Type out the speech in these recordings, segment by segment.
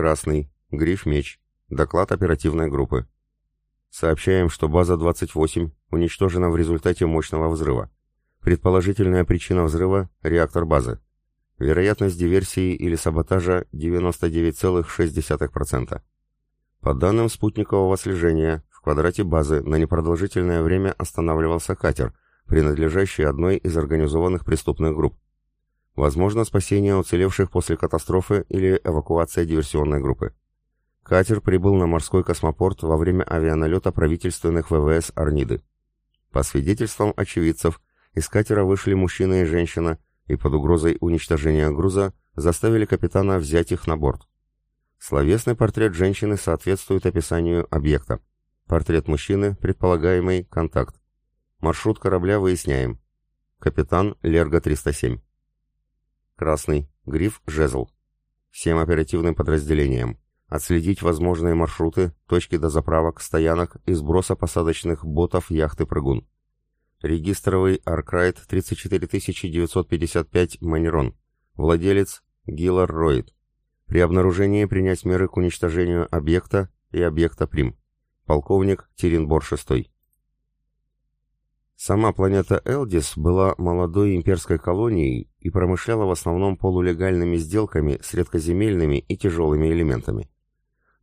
Красный. Гриф «Меч». Доклад оперативной группы. Сообщаем, что база 28 уничтожена в результате мощного взрыва. Предположительная причина взрыва – реактор базы. Вероятность диверсии или саботажа 99,6%. По данным спутникового слежения, в квадрате базы на непродолжительное время останавливался катер, принадлежащий одной из организованных преступных групп. Возможно спасение уцелевших после катастрофы или эвакуация диверсионной группы. Катер прибыл на морской космопорт во время авианалета правительственных ВВС Арниды. По свидетельствам очевидцев, из катера вышли мужчина и женщина и под угрозой уничтожения груза заставили капитана взять их на борт. Словесный портрет женщины соответствует описанию объекта. Портрет мужчины, предполагаемый, контакт. Маршрут корабля выясняем. Капитан Лерго-307. Красный. Гриф Жезл. Всем оперативным подразделениям. Отследить возможные маршруты, точки дозаправок, стоянок и сброса посадочных ботов яхты «Прыгун». Регистровый Аркрайт 34955 Манерон. Владелец Гилар Ройд. При обнаружении принять меры к уничтожению объекта и объекта Прим. Полковник Тиринбор VI. Сама планета Элдис была молодой имперской колонией и промышляла в основном полулегальными сделками с редкоземельными и тяжелыми элементами.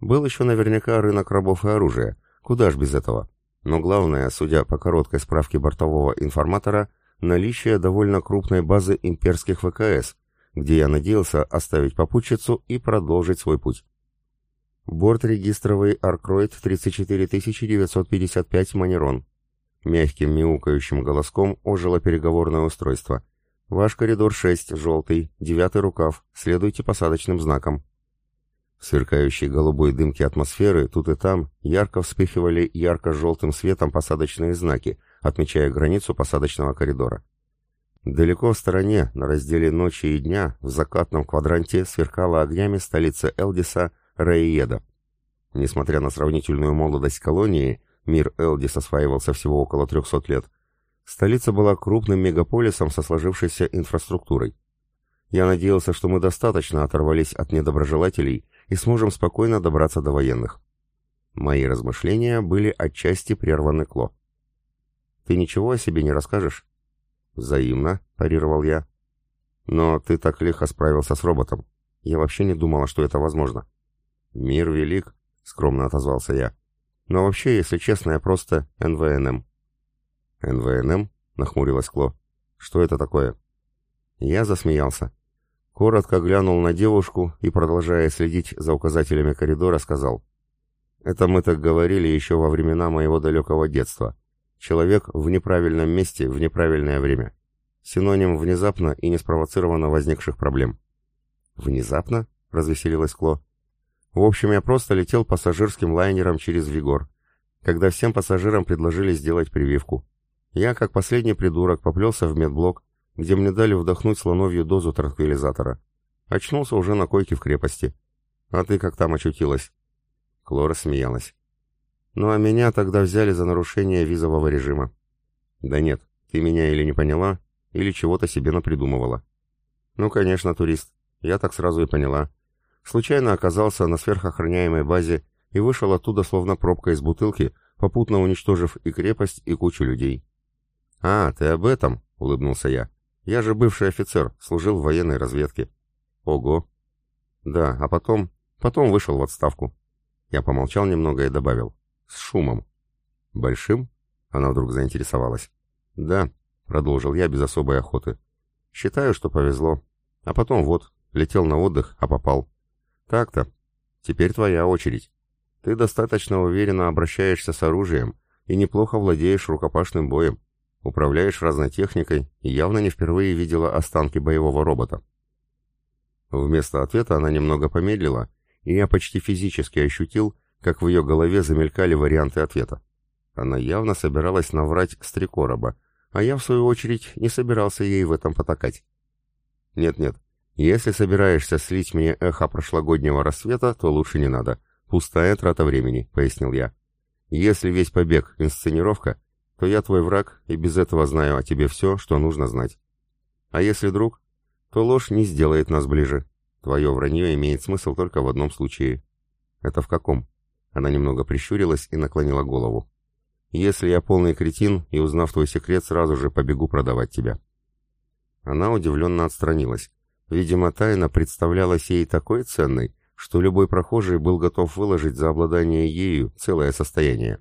Был еще наверняка рынок рабов и оружия, куда ж без этого. Но главное, судя по короткой справке бортового информатора, наличие довольно крупной базы имперских ВКС, где я надеялся оставить попутчицу и продолжить свой путь. Борт регистровый Аркроид 34955 Манерон. Мягким мяукающим голоском ожило переговорное устройство. Ваш коридор 6, желтый, девятый рукав, следуйте посадочным знакам. В сверкающей голубой дымке атмосферы тут и там ярко вспыхивали ярко-желтым светом посадочные знаки, отмечая границу посадочного коридора. Далеко в стороне, на разделе ночи и дня, в закатном квадранте сверкала огнями столица Элдиса Рейеда. Несмотря на сравнительную молодость колонии, мир Элдис осваивался всего около 300 лет, столица была крупным мегаполисом со сложившейся инфраструктурой. Я надеялся, что мы достаточно оторвались от недоброжелателей и сможем спокойно добраться до военных. Мои размышления были отчасти прерваны Кло. «Ты ничего о себе не расскажешь?» «Взаимно», — парировал я. «Но ты так лихо справился с роботом. Я вообще не думала, что это возможно». «Мир велик», — скромно отозвался я. «Но вообще, если честно, я просто НВНМ». «НВНМ?» — нахмурилась Кло. «Что это такое?» Я засмеялся. Коротко глянул на девушку и, продолжая следить за указателями коридора, сказал. «Это мы так говорили еще во времена моего далекого детства. Человек в неправильном месте в неправильное время. Синоним внезапно и неспровоцированно возникших проблем». «Внезапно?» — развеселилась Кло. «В общем, я просто летел пассажирским лайнером через Вигор, когда всем пассажирам предложили сделать прививку. Я, как последний придурок, поплелся в медблок, где мне дали вдохнуть слоновью дозу транквилизатора. Очнулся уже на койке в крепости. А ты как там очутилась?» Клора смеялась. «Ну а меня тогда взяли за нарушение визового режима». «Да нет, ты меня или не поняла, или чего-то себе напридумывала». «Ну, конечно, турист. Я так сразу и поняла. Случайно оказался на сверхохраняемой базе и вышел оттуда словно пробка из бутылки, попутно уничтожив и крепость, и кучу людей». «А, ты об этом?» — улыбнулся я. Я же бывший офицер, служил в военной разведке. Ого. Да, а потом... Потом вышел в отставку. Я помолчал немного и добавил. С шумом. Большим? Она вдруг заинтересовалась. Да, продолжил я без особой охоты. Считаю, что повезло. А потом вот, летел на отдых, а попал. Так-то. Теперь твоя очередь. Ты достаточно уверенно обращаешься с оружием и неплохо владеешь рукопашным боем. Управляешь разной техникой и явно не впервые видела останки боевого робота. Вместо ответа она немного помедлила, и я почти физически ощутил, как в ее голове замелькали варианты ответа. Она явно собиралась наврать с три короба, а я, в свою очередь, не собирался ей в этом потакать. «Нет-нет, если собираешься слить мне эхо прошлогоднего рассвета, то лучше не надо. Пустая трата времени», — пояснил я. «Если весь побег — инсценировка, то я твой враг и без этого знаю о тебе все, что нужно знать. А если друг, то ложь не сделает нас ближе, Твое вранье имеет смысл только в одном случае. Это в каком? Она немного прищурилась и наклонила голову. Если я полный кретин и, узнав твой секрет, сразу же побегу продавать тебя. Она удивленно отстранилась. Видимо, тайна представлялась ей такой ценной, что любой прохожий был готов выложить за обладание ею целое состояние.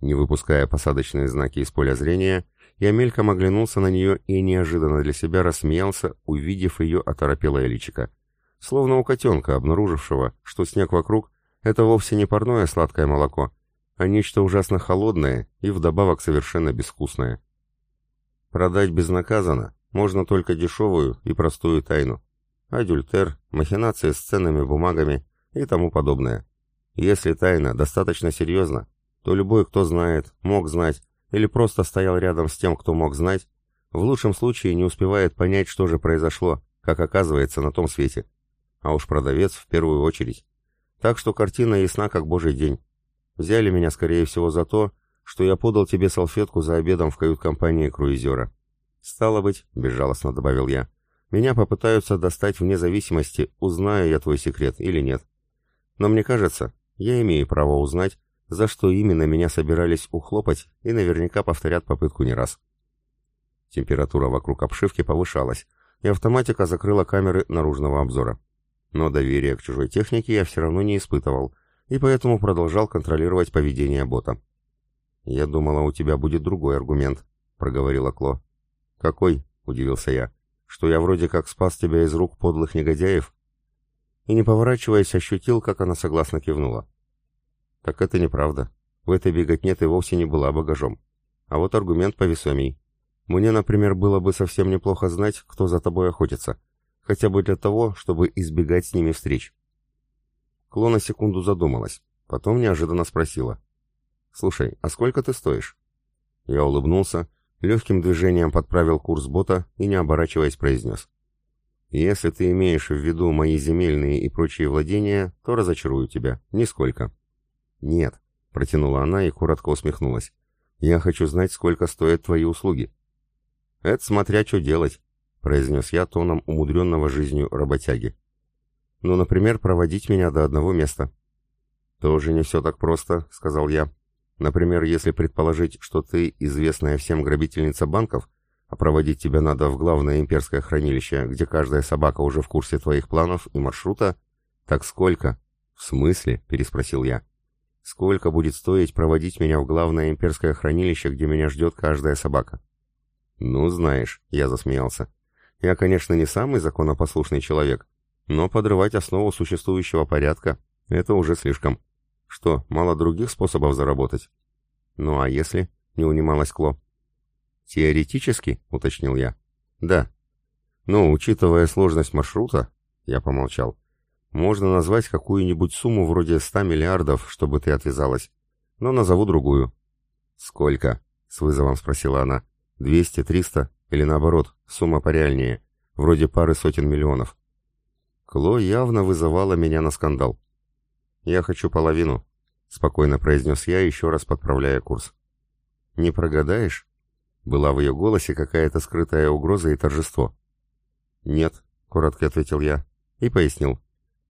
Не выпуская посадочные знаки из поля зрения, я мельком оглянулся на нее и неожиданно для себя рассмеялся, увидев ее оторопелое личико. Словно у котенка, обнаружившего, что снег вокруг — это вовсе не парное сладкое молоко, а нечто ужасно холодное и вдобавок совершенно безвкусное. Продать безнаказанно можно только дешевую и простую тайну. Адюльтер, махинации с ценными бумагами и тому подобное. Если тайна достаточно серьезна, то любой, кто знает, мог знать или просто стоял рядом с тем, кто мог знать, в лучшем случае не успевает понять, что же произошло, как оказывается на том свете. А уж продавец в первую очередь. Так что картина ясна, как божий день. Взяли меня, скорее всего, за то, что я подал тебе салфетку за обедом в кают-компании круизера. Стало быть, безжалостно добавил я, меня попытаются достать вне зависимости, узнаю я твой секрет или нет. Но мне кажется, я имею право узнать, за что именно меня собирались ухлопать и наверняка повторят попытку не раз. Температура вокруг обшивки повышалась, и автоматика закрыла камеры наружного обзора. Но доверия к чужой технике я все равно не испытывал, и поэтому продолжал контролировать поведение бота. «Я думала, у тебя будет другой аргумент», — проговорила Кло. «Какой?» — удивился я. «Что я вроде как спас тебя из рук подлых негодяев?» И не поворачиваясь, ощутил, как она согласно кивнула. «Так это неправда. В этой беготне ты вовсе не была багажом. А вот аргумент повесомей. Мне, например, было бы совсем неплохо знать, кто за тобой охотится, хотя бы для того, чтобы избегать с ними встреч». Кло на секунду задумалась, потом неожиданно спросила. «Слушай, а сколько ты стоишь?» Я улыбнулся, легким движением подправил курс бота и, не оборачиваясь, произнес. «Если ты имеешь в виду мои земельные и прочие владения, то разочарую тебя. Нисколько». «Нет», — протянула она и коротко усмехнулась. «Я хочу знать, сколько стоят твои услуги». «Это смотря что делать», — произнес я тоном умудренного жизнью работяги. Ну, например, проводить меня до одного места. Тоже не все так просто, сказал я. Например, если предположить, что ты известная всем грабительница банков, а проводить тебя надо в главное имперское хранилище, где каждая собака уже в курсе твоих планов и маршрута, так сколько? В смысле? переспросил я. Сколько будет стоить проводить меня в главное имперское хранилище, где меня ждет каждая собака? Ну, знаешь, я засмеялся. Я, конечно, не самый законопослушный человек, но подрывать основу существующего порядка — это уже слишком. Что, мало других способов заработать? Ну а если? — не унималась Кло. Теоретически, — уточнил я. Да. Но, учитывая сложность маршрута, я помолчал, можно назвать какую-нибудь сумму вроде ста миллиардов, чтобы ты отвязалась. Но назову другую. Сколько? — с вызовом спросила она. Двести, триста или наоборот, сумма пореальнее, вроде пары сотен миллионов. Кло явно вызывала меня на скандал. «Я хочу половину», — спокойно произнес я, еще раз подправляя курс. «Не прогадаешь?» Была в ее голосе какая-то скрытая угроза и торжество. «Нет», — коротко ответил я и пояснил.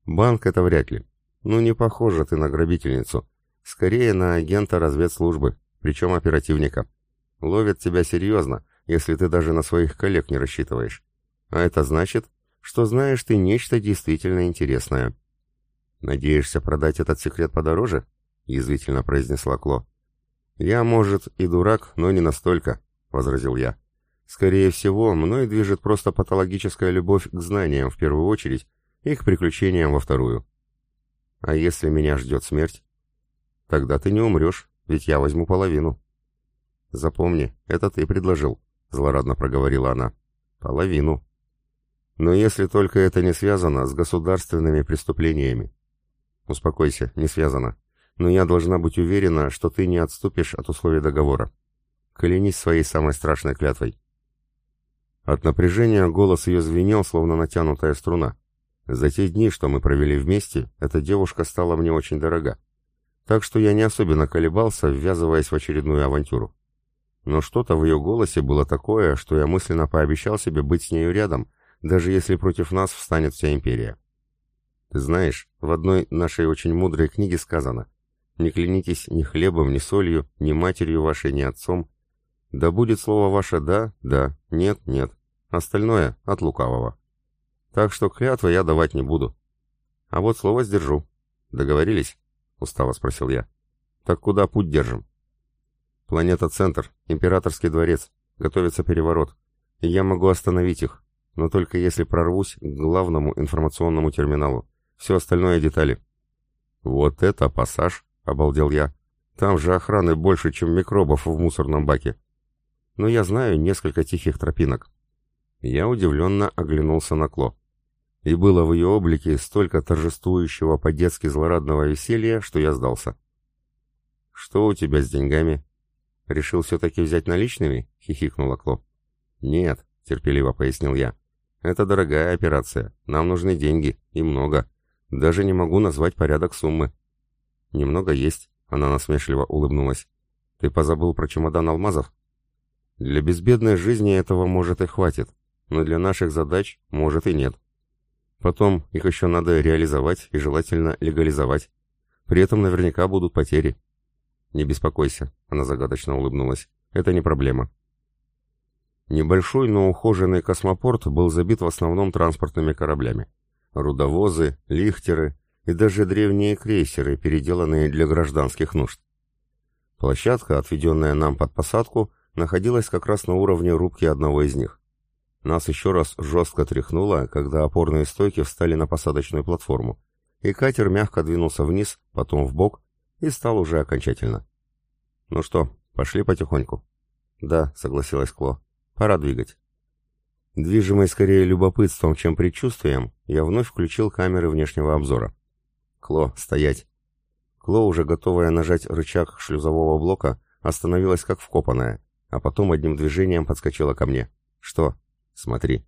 «Банк — это вряд ли. Ну, не похоже ты на грабительницу. Скорее на агента разведслужбы, причем оперативника. Ловят тебя серьезно, если ты даже на своих коллег не рассчитываешь. А это значит, что знаешь ты нечто действительно интересное. «Надеешься продать этот секрет подороже?» — язвительно произнесла Кло. «Я, может, и дурак, но не настолько», — возразил я. «Скорее всего, мной движет просто патологическая любовь к знаниям в первую очередь и к приключениям во вторую. А если меня ждет смерть? Тогда ты не умрешь, ведь я возьму половину». «Запомни, это ты предложил», — злорадно проговорила она. «Половину», но если только это не связано с государственными преступлениями. Успокойся, не связано. Но я должна быть уверена, что ты не отступишь от условий договора. Клянись своей самой страшной клятвой. От напряжения голос ее звенел, словно натянутая струна. За те дни, что мы провели вместе, эта девушка стала мне очень дорога. Так что я не особенно колебался, ввязываясь в очередную авантюру. Но что-то в ее голосе было такое, что я мысленно пообещал себе быть с нею рядом, даже если против нас встанет вся империя. Знаешь, в одной нашей очень мудрой книге сказано «Не клянитесь ни хлебом, ни солью, ни матерью вашей, ни отцом. Да будет слово ваше «да», «да», «нет», «нет». Остальное — от лукавого. Так что клятвы я давать не буду. А вот слово сдержу. Договорились? Устало спросил я. Так куда путь держим? Планета-центр, императорский дворец. Готовится переворот. И я могу остановить их, но только если прорвусь к главному информационному терминалу. Все остальное детали. Вот это пассаж, обалдел я. Там же охраны больше, чем микробов в мусорном баке. Но я знаю несколько тихих тропинок. Я удивленно оглянулся на Кло. И было в ее облике столько торжествующего по-детски злорадного веселья, что я сдался. «Что у тебя с деньгами?» «Решил все-таки взять наличными?» — хихикнула Кло. «Нет», — терпеливо пояснил я. «Это дорогая операция. Нам нужны деньги. И много. Даже не могу назвать порядок суммы». «Немного есть», — она насмешливо улыбнулась. «Ты позабыл про чемодан алмазов?» «Для безбедной жизни этого, может, и хватит. Но для наших задач, может, и нет. Потом их еще надо реализовать и желательно легализовать. При этом наверняка будут потери. «Не беспокойся», — она загадочно улыбнулась. «Это не проблема». Небольшой, но ухоженный космопорт был забит в основном транспортными кораблями. Рудовозы, лихтеры и даже древние крейсеры, переделанные для гражданских нужд. Площадка, отведенная нам под посадку, находилась как раз на уровне рубки одного из них. Нас еще раз жестко тряхнуло, когда опорные стойки встали на посадочную платформу, и катер мягко двинулся вниз, потом в бок и стал уже окончательно. «Ну что, пошли потихоньку?» «Да», — согласилась Кло. «Пора двигать». Движимый скорее любопытством, чем предчувствием, я вновь включил камеры внешнего обзора. «Кло, стоять!» Кло, уже готовая нажать рычаг шлюзового блока, остановилась как вкопанная, а потом одним движением подскочила ко мне. «Что?» «Смотри.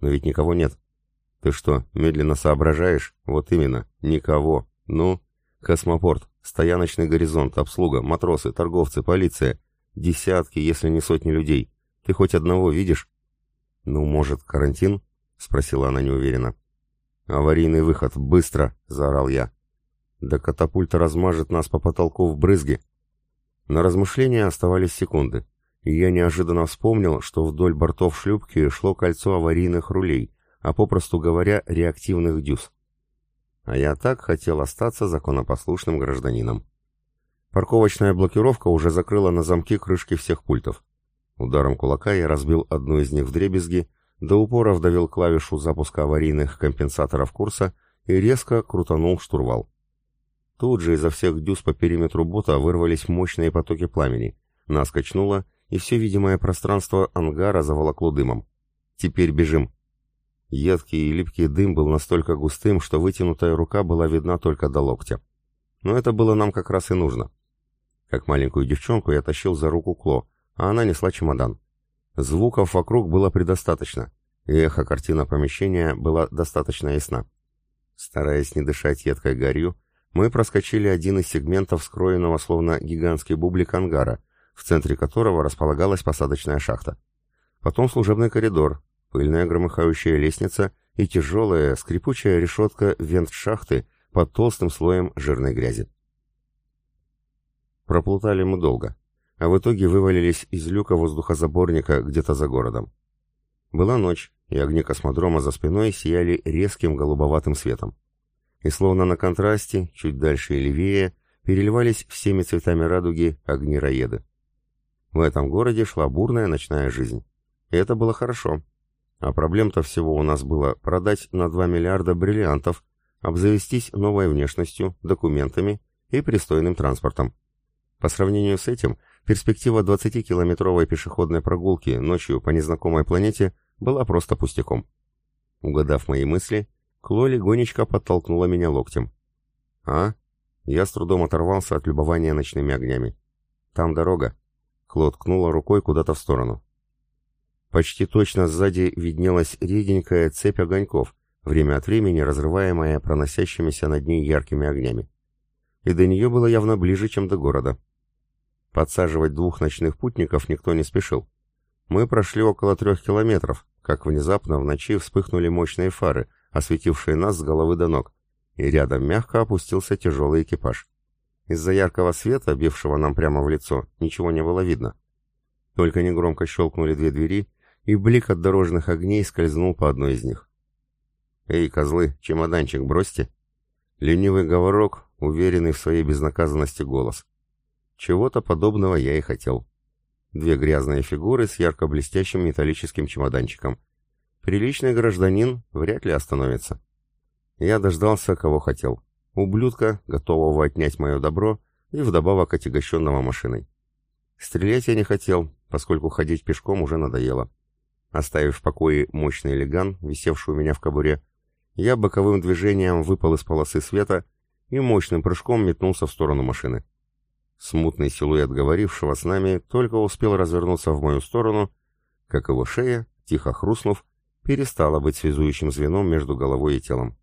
Но ведь никого нет». «Ты что, медленно соображаешь?» «Вот именно. Никого. Ну?» «Космопорт. Стояночный горизонт, обслуга, матросы, торговцы, полиция. Десятки, если не сотни людей. Ты хоть одного видишь? Ну, может, карантин? Спросила она неуверенно. Аварийный выход, быстро! Заорал я. Да катапульта размажет нас по потолку в брызги. На размышления оставались секунды, и я неожиданно вспомнил, что вдоль бортов шлюпки шло кольцо аварийных рулей, а попросту говоря, реактивных дюз. А я так хотел остаться законопослушным гражданином. Парковочная блокировка уже закрыла на замки крышки всех пультов. Ударом кулака я разбил одну из них в дребезги, до упора вдавил клавишу запуска аварийных компенсаторов курса и резко крутанул штурвал. Тут же изо всех дюз по периметру бота вырвались мощные потоки пламени. Нас качнуло, и все видимое пространство ангара заволокло дымом. «Теперь бежим!» Едкий и липкий дым был настолько густым, что вытянутая рука была видна только до локтя. Но это было нам как раз и нужно. Как маленькую девчонку я тащил за руку Кло, а она несла чемодан. Звуков вокруг было предостаточно, и эхо картина помещения была достаточно ясна. Стараясь не дышать едкой гарью, мы проскочили один из сегментов скроенного словно гигантский бублик ангара, в центре которого располагалась посадочная шахта. Потом служебный коридор, пыльная громыхающая лестница и тяжелая скрипучая решетка вент-шахты под толстым слоем жирной грязи. Проплутали мы долго, а в итоге вывалились из люка воздухозаборника где-то за городом. Была ночь, и огни космодрома за спиной сияли резким голубоватым светом. И словно на контрасте, чуть дальше и левее, переливались всеми цветами радуги огни роеды. В этом городе шла бурная ночная жизнь. И это было хорошо, а проблем-то всего у нас было продать на 2 миллиарда бриллиантов, обзавестись новой внешностью, документами и пристойным транспортом. По сравнению с этим, перспектива 20-километровой пешеходной прогулки ночью по незнакомой планете была просто пустяком. Угадав мои мысли, Кло легонечко подтолкнула меня локтем. «А?» Я с трудом оторвался от любования ночными огнями. «Там дорога». Кло ткнула рукой куда-то в сторону. Почти точно сзади виднелась реденькая цепь огоньков, время от времени разрываемая проносящимися над ней яркими огнями. И до нее было явно ближе, чем до города. Подсаживать двух ночных путников никто не спешил. Мы прошли около трех километров, как внезапно в ночи вспыхнули мощные фары, осветившие нас с головы до ног, и рядом мягко опустился тяжелый экипаж. Из-за яркого света, бившего нам прямо в лицо, ничего не было видно. Только негромко щелкнули две двери, и блик от дорожных огней скользнул по одной из них. «Эй, козлы, чемоданчик бросьте!» Ленивый говорок, уверенный в своей безнаказанности голос. Чего-то подобного я и хотел. Две грязные фигуры с ярко блестящим металлическим чемоданчиком. Приличный гражданин вряд ли остановится. Я дождался, кого хотел. Ублюдка, готового отнять мое добро, и вдобавок отягощенного машиной. Стрелять я не хотел, поскольку ходить пешком уже надоело. Оставив в покое мощный леган, висевший у меня в кобуре, я боковым движением выпал из полосы света и мощным прыжком метнулся в сторону машины. Смутный силуэт говорившего с нами только успел развернуться в мою сторону, как его шея, тихо хрустнув, перестала быть связующим звеном между головой и телом.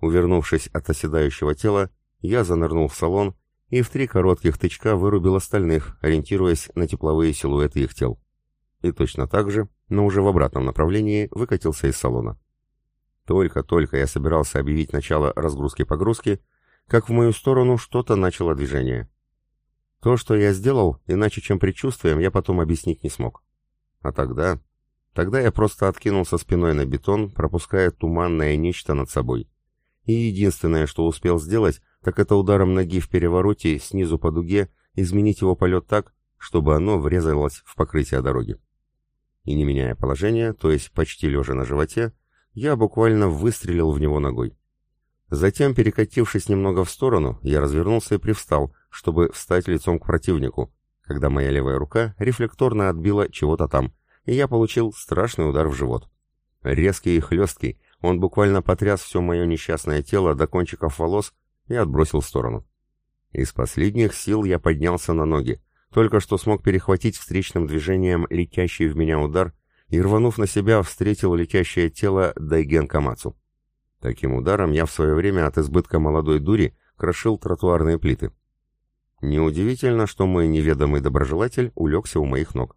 Увернувшись от оседающего тела, я занырнул в салон и в три коротких тычка вырубил остальных, ориентируясь на тепловые силуэты их тел. И точно так же, но уже в обратном направлении, выкатился из салона. Только-только я собирался объявить начало разгрузки-погрузки, как в мою сторону что-то начало движение. То, что я сделал, иначе чем предчувствием, я потом объяснить не смог. А тогда... Тогда я просто откинулся спиной на бетон, пропуская туманное нечто над собой. И единственное, что успел сделать, так это ударом ноги в перевороте снизу по дуге изменить его полет так, чтобы оно врезалось в покрытие дороги. И не меняя положение, то есть почти лежа на животе, я буквально выстрелил в него ногой. Затем, перекатившись немного в сторону, я развернулся и привстал, чтобы встать лицом к противнику, когда моя левая рука рефлекторно отбила чего-то там, и я получил страшный удар в живот. Резкий и хлесткий, он буквально потряс все мое несчастное тело до кончиков волос и отбросил в сторону. Из последних сил я поднялся на ноги, только что смог перехватить встречным движением летящий в меня удар и, рванув на себя, встретил летящее тело Дайген Камацу. Таким ударом я в свое время от избытка молодой дури крошил тротуарные плиты. Неудивительно, что мой неведомый доброжелатель улегся у моих ног.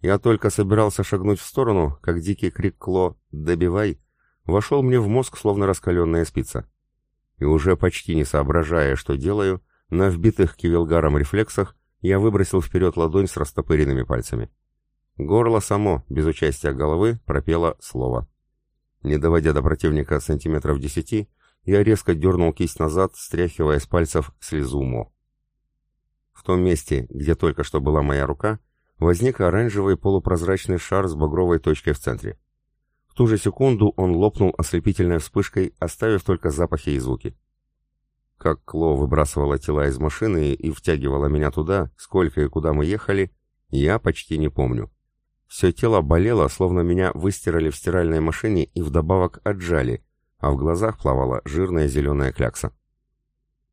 Я только собирался шагнуть в сторону, как дикий крик Кло «Добивай!» вошел мне в мозг, словно раскаленная спица. И уже почти не соображая, что делаю, на вбитых кивилгаром рефлексах я выбросил вперед ладонь с растопыренными пальцами. Горло само, без участия головы, пропело слово. Не доводя до противника сантиметров десяти, я резко дернул кисть назад, стряхивая с пальцев слезу мо. В том месте, где только что была моя рука, возник оранжевый полупрозрачный шар с багровой точкой в центре. В ту же секунду он лопнул ослепительной вспышкой, оставив только запахи и звуки. Как Кло выбрасывала тела из машины и втягивала меня туда, сколько и куда мы ехали, я почти не помню. Все тело болело, словно меня выстирали в стиральной машине и вдобавок отжали, а в глазах плавала жирная зеленая клякса.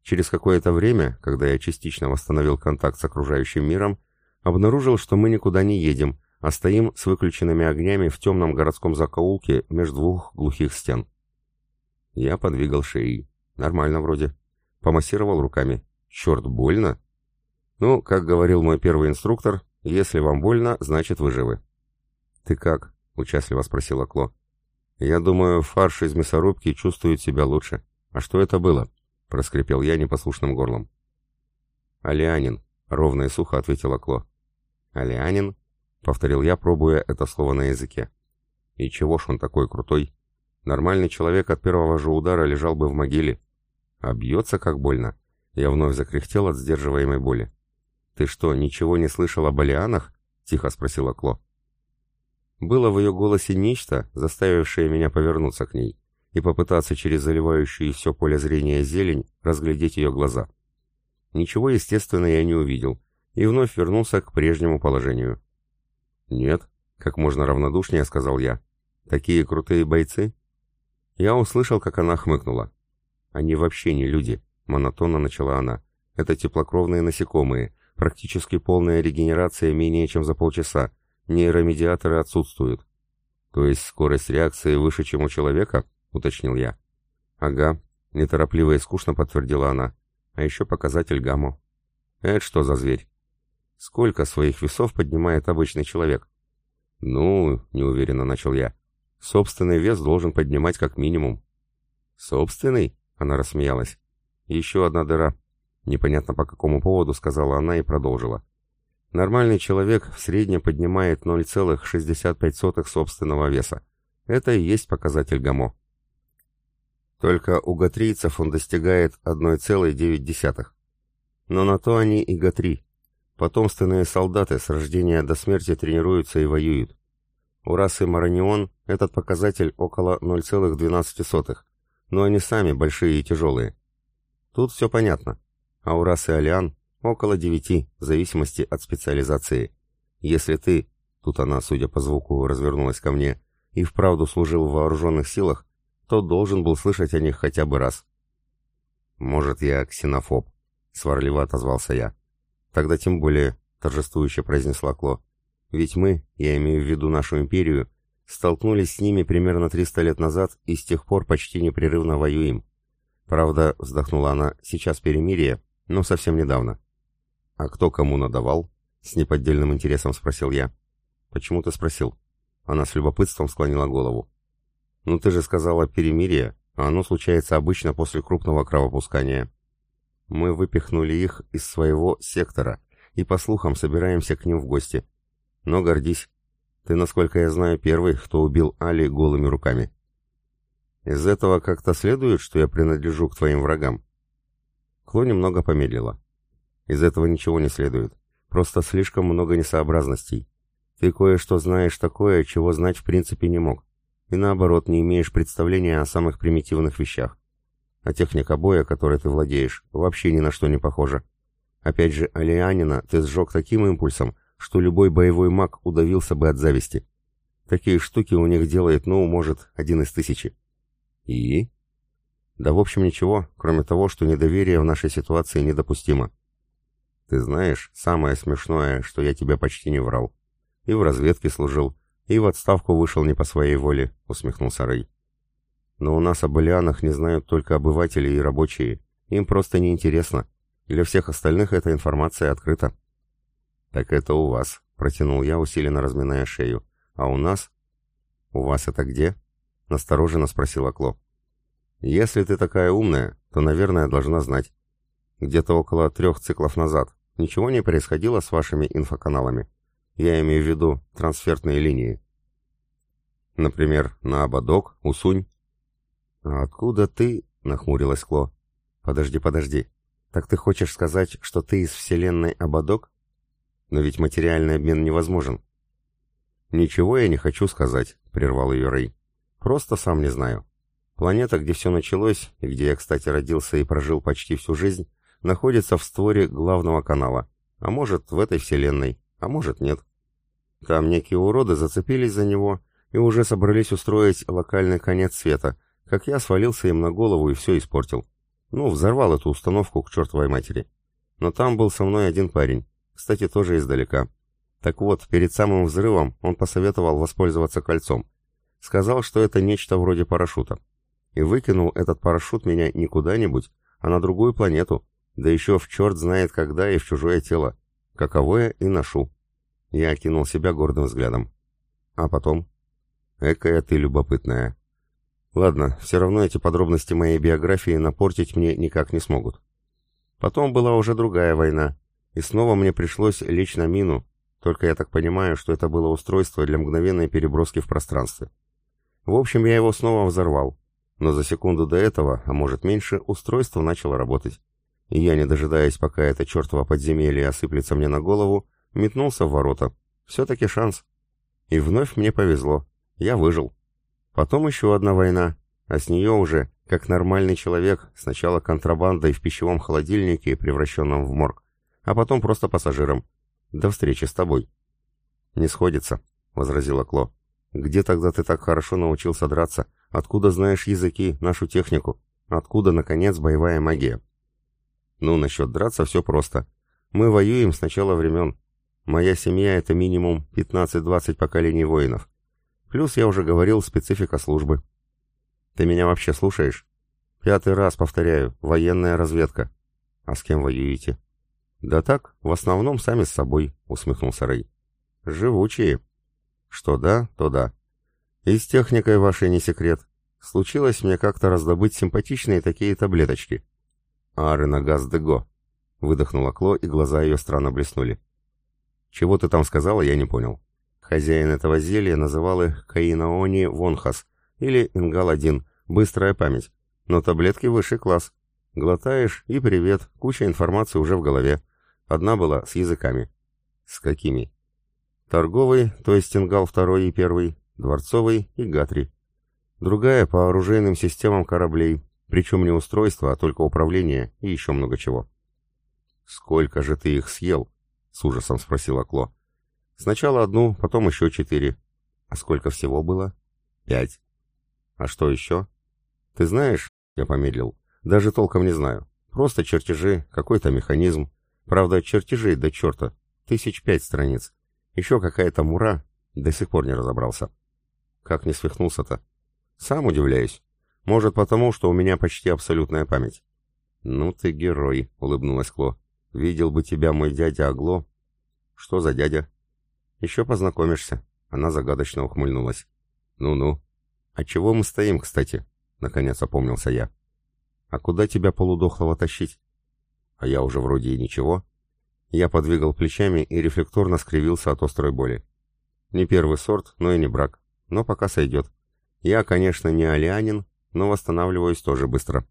Через какое-то время, когда я частично восстановил контакт с окружающим миром, обнаружил, что мы никуда не едем, а стоим с выключенными огнями в темном городском закоулке между двух глухих стен. Я подвигал шеей. Нормально вроде. Помассировал руками. Черт, больно? Ну, как говорил мой первый инструктор, если вам больно, значит вы живы. «Ты как?» — участливо спросила Кло. «Я думаю, фарш из мясорубки чувствует себя лучше. А что это было?» — проскрипел я непослушным горлом. «Алианин», — ровно и сухо ответила Кло. «Алианин?» — повторил я, пробуя это слово на языке. «И чего ж он такой крутой? Нормальный человек от первого же удара лежал бы в могиле. А бьется как больно». Я вновь закряхтел от сдерживаемой боли. «Ты что, ничего не слышал о Балианах?» — тихо спросила Кло. Было в ее голосе нечто, заставившее меня повернуться к ней и попытаться через заливающую все поле зрения зелень разглядеть ее глаза. Ничего, естественно, я не увидел, и вновь вернулся к прежнему положению. «Нет», — как можно равнодушнее сказал я. «Такие крутые бойцы?» Я услышал, как она хмыкнула. «Они вообще не люди», — монотонно начала она. «Это теплокровные насекомые, практически полная регенерация менее чем за полчаса, нейромедиаторы отсутствуют. То есть скорость реакции выше, чем у человека, уточнил я. Ага, неторопливо и скучно подтвердила она. А еще показатель гамма. Это что за зверь? Сколько своих весов поднимает обычный человек? «Ну, — неуверенно начал я, — собственный вес должен поднимать как минимум». «Собственный?» — она рассмеялась. «Еще одна дыра». Непонятно по какому поводу, сказала она и продолжила. Нормальный человек в среднем поднимает 0,65 собственного веса. Это и есть показатель ГАМО. Только у гатрийцев он достигает 1,9. Но на то они и гатри. Потомственные солдаты с рождения до смерти тренируются и воюют. У расы Маранион этот показатель около 0,12, но они сами большие и тяжелые. Тут все понятно. А у расы Алиан около 9, в зависимости от специализации. Если ты, тут она, судя по звуку, развернулась ко мне, и вправду служил в вооруженных силах, то должен был слышать о них хотя бы раз. «Может, я ксенофоб?» — сварливо отозвался я. «Тогда тем более», — торжествующе произнесла Кло. «Ведь мы, я имею в виду нашу империю, столкнулись с ними примерно 300 лет назад и с тех пор почти непрерывно воюем. Правда, вздохнула она, сейчас перемирие, но совсем недавно. А кто кому надавал? С неподдельным интересом спросил я. Почему ты спросил? Она с любопытством склонила голову. Ну ты же сказала перемирие, а оно случается обычно после крупного кровопускания. Мы выпихнули их из своего сектора и, по слухам, собираемся к ним в гости. Но гордись. Ты, насколько я знаю, первый, кто убил Али голыми руками. Из этого как-то следует, что я принадлежу к твоим врагам? Кло немного помедлила. Из этого ничего не следует. Просто слишком много несообразностей. Ты кое-что знаешь такое, чего знать в принципе не мог. И наоборот, не имеешь представления о самых примитивных вещах. А техника боя, которой ты владеешь, вообще ни на что не похожа. Опять же, Алианина ты сжег таким импульсом, что любой боевой маг удавился бы от зависти. Такие штуки у них делает, ну, может, один из тысячи. И? Да в общем ничего, кроме того, что недоверие в нашей ситуации недопустимо. Ты знаешь, самое смешное, что я тебе почти не врал. И в разведке служил, и в отставку вышел не по своей воле, усмехнулся Рэй. Но у нас об Алианах не знают только обыватели и рабочие. Им просто неинтересно. Для всех остальных эта информация открыта. Так это у вас, протянул я, усиленно разминая шею. А у нас? У вас это где? Настороженно спросила Кло. Если ты такая умная, то, наверное, должна знать. Где-то около трех циклов назад ничего не происходило с вашими инфоканалами. Я имею в виду трансфертные линии. Например, на Абадок, Усунь. «А откуда ты?» — нахмурилась Кло. «Подожди, подожди. Так ты хочешь сказать, что ты из вселенной Абадок? Но ведь материальный обмен невозможен». «Ничего я не хочу сказать», — прервал ее Рэй. «Просто сам не знаю. Планета, где все началось, и где я, кстати, родился и прожил почти всю жизнь, находится в створе главного канала. А может, в этой вселенной, а может, нет. Там некие уроды зацепились за него и уже собрались устроить локальный конец света, как я свалился им на голову и все испортил. Ну, взорвал эту установку к чертовой матери. Но там был со мной один парень, кстати, тоже издалека. Так вот, перед самым взрывом он посоветовал воспользоваться кольцом. Сказал, что это нечто вроде парашюта. И выкинул этот парашют меня не куда-нибудь, а на другую планету, да еще в черт знает когда и в чужое тело. Каковое и ношу. Я окинул себя гордым взглядом. А потом? Экая ты любопытная. Ладно, все равно эти подробности моей биографии напортить мне никак не смогут. Потом была уже другая война, и снова мне пришлось лечь на мину, только я так понимаю, что это было устройство для мгновенной переброски в пространстве. В общем, я его снова взорвал, но за секунду до этого, а может меньше, устройство начало работать. И я, не дожидаясь, пока это чертово подземелье осыплется мне на голову, метнулся в ворота. Все-таки шанс. И вновь мне повезло. Я выжил. Потом еще одна война, а с нее уже, как нормальный человек, сначала контрабандой в пищевом холодильнике, превращенном в морг, а потом просто пассажиром. До встречи с тобой. «Не сходится», — возразила Кло. «Где тогда ты так хорошо научился драться? Откуда знаешь языки, нашу технику? Откуда, наконец, боевая магия?» «Ну, насчет драться все просто. Мы воюем с начала времен. Моя семья — это минимум 15-20 поколений воинов. Плюс, я уже говорил, специфика службы. Ты меня вообще слушаешь? Пятый раз повторяю, военная разведка. А с кем воюете? Да так, в основном сами с собой, усмехнулся Рэй. Живучие. Что да, то да. И с техникой вашей не секрет. Случилось мне как-то раздобыть симпатичные такие таблеточки. Ары на газ дего. Выдохнула Кло, и глаза ее странно блеснули. Чего ты там сказала, я не понял. Хозяин этого зелья называл их Каинаони Вонхас или Ингал-1, быстрая память. Но таблетки высший класс. Глотаешь и привет, куча информации уже в голове. Одна была с языками. С какими? Торговый, то есть Ингал второй и первый, дворцовый и Гатри. Другая по оружейным системам кораблей, причем не устройство, а только управление и еще много чего. «Сколько же ты их съел?» — с ужасом спросила Кло. Сначала одну, потом еще четыре. А сколько всего было? Пять. А что еще? Ты знаешь, я помедлил, даже толком не знаю. Просто чертежи, какой-то механизм. Правда, чертежей до черта. Тысяч пять страниц. Еще какая-то мура. До сих пор не разобрался. Как не свихнулся-то? Сам удивляюсь. Может, потому, что у меня почти абсолютная память. «Ну ты герой», — улыбнулась Кло. «Видел бы тебя мой дядя Агло». «Что за дядя?» «Еще познакомишься». Она загадочно ухмыльнулась. «Ну-ну. А чего мы стоим, кстати?» Наконец опомнился я. «А куда тебя полудохлого тащить?» «А я уже вроде и ничего». Я подвигал плечами и рефлекторно скривился от острой боли. Не первый сорт, но и не брак. Но пока сойдет. Я, конечно, не алианин, но восстанавливаюсь тоже быстро.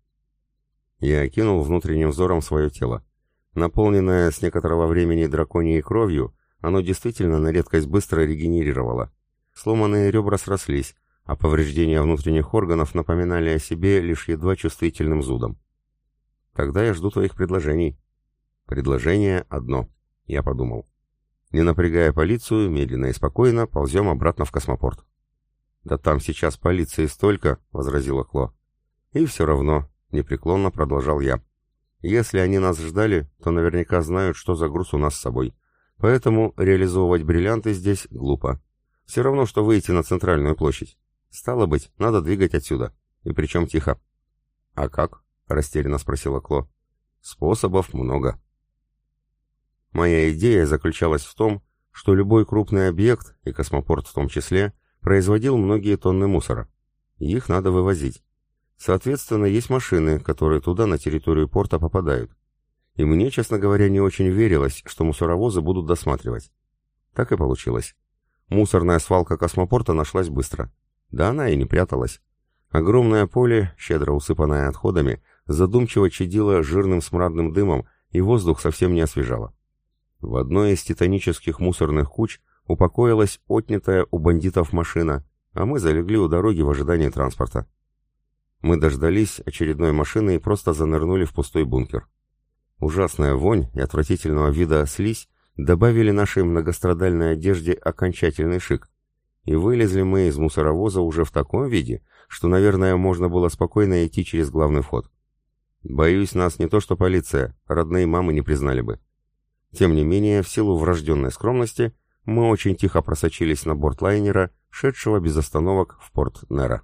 Я окинул внутренним взором свое тело. Наполненное с некоторого времени драконьей кровью, оно действительно на редкость быстро регенерировало. Сломанные ребра срослись, а повреждения внутренних органов напоминали о себе лишь едва чувствительным зудом. Тогда я жду твоих предложений. Предложение одно, я подумал. Не напрягая полицию, медленно и спокойно ползем обратно в космопорт. «Да там сейчас полиции столько», — возразила Кло. «И все равно», — непреклонно продолжал я. «Если они нас ждали, то наверняка знают, что за груз у нас с собой. Поэтому реализовывать бриллианты здесь глупо. Все равно, что выйти на центральную площадь. Стало быть, надо двигать отсюда. И причем тихо. «А как?» — растерянно спросила Кло. «Способов много». Моя идея заключалась в том, что любой крупный объект, и космопорт в том числе, производил многие тонны мусора. Их надо вывозить. Соответственно, есть машины, которые туда на территорию порта попадают и мне, честно говоря, не очень верилось, что мусоровозы будут досматривать. Так и получилось. Мусорная свалка космопорта нашлась быстро. Да она и не пряталась. Огромное поле, щедро усыпанное отходами, задумчиво чадило жирным смрадным дымом, и воздух совсем не освежало. В одной из титанических мусорных куч упокоилась отнятая у бандитов машина, а мы залегли у дороги в ожидании транспорта. Мы дождались очередной машины и просто занырнули в пустой бункер. Ужасная вонь и отвратительного вида слизь добавили нашей многострадальной одежде окончательный шик. И вылезли мы из мусоровоза уже в таком виде, что, наверное, можно было спокойно идти через главный вход. Боюсь, нас не то что полиция, родные мамы не признали бы. Тем не менее, в силу врожденной скромности, мы очень тихо просочились на борт лайнера, шедшего без остановок в порт Нера.